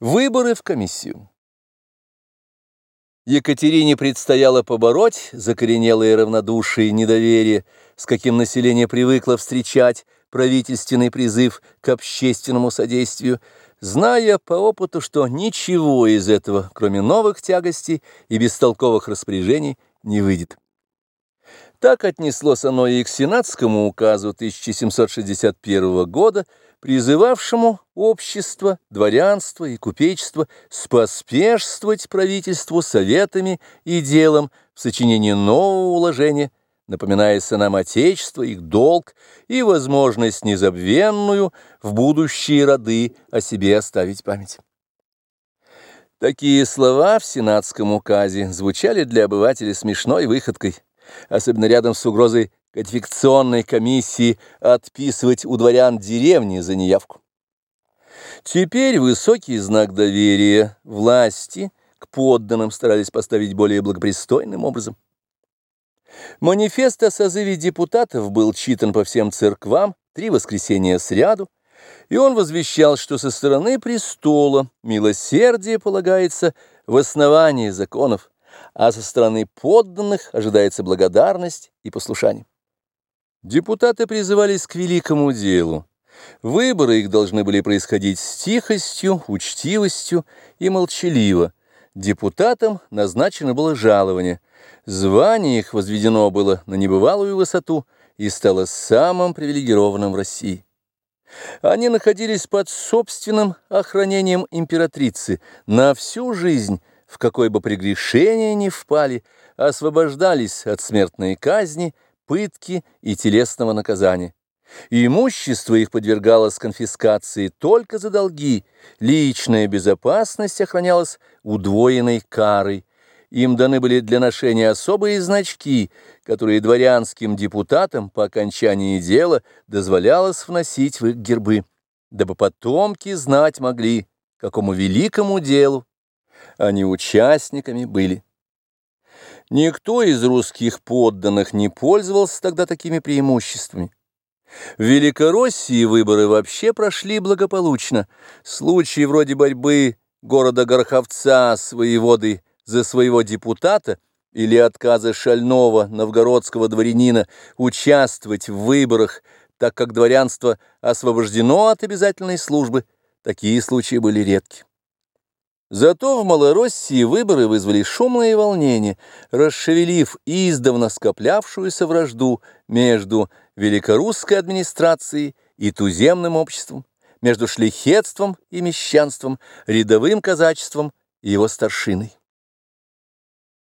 Выборы в комиссию. Екатерине предстояло побороть закоренелое равнодушие и недоверие, с каким население привыкло встречать правительственный призыв к общественному содействию, зная по опыту, что ничего из этого, кроме новых тягостей и бестолковых распоряжений, не выйдет. Так отнеслось оно и к Сенатскому указу 1761 года, призывавшему общество, дворянство и купечество споспешствовать правительству советами и делом в сочинении нового уложения, напоминая сынам Отечества их долг и возможность незабвенную в будущие роды о себе оставить память. Такие слова в сенатском указе звучали для обывателя смешной выходкой, особенно рядом с угрозой кодификационной комиссии отписывать у дворян деревни за неявку. Теперь высокий знак доверия власти к подданным старались поставить более благопристойным образом. Манифест о созыве депутатов был читан по всем церквам три воскресенья сряду, и он возвещал, что со стороны престола милосердие полагается в основании законов, а со стороны подданных ожидается благодарность и послушание. Депутаты призывались к великому делу. Выборы их должны были происходить с тихостью, учтивостью и молчаливо. Депутатам назначено было жалование. Звание их возведено было на небывалую высоту и стало самым привилегированным в России. Они находились под собственным охранением императрицы на всю жизнь, в какой бы прегрешение ни впали, освобождались от смертной казни – пытки и телесного наказания. Имущество их подвергалось конфискации только за долги, личная безопасность охранялась удвоенной карой. Им даны были для ношения особые значки, которые дворянским депутатам по окончании дела дозволялось вносить в их гербы, дабы потомки знать могли, какому великому делу они участниками были. Никто из русских подданных не пользовался тогда такими преимуществами. В Великороссии выборы вообще прошли благополучно. Случаи вроде борьбы города Горховца с воеводой за своего депутата или отказа шального новгородского дворянина участвовать в выборах, так как дворянство освобождено от обязательной службы, такие случаи были редки. Зато в Малороссии выборы вызвали шумное волнение, расшевелив издавна скоплявшуюся вражду между великорусской администрацией и туземным обществом, между шлихетством и мещанством, рядовым казачеством и его старшиной.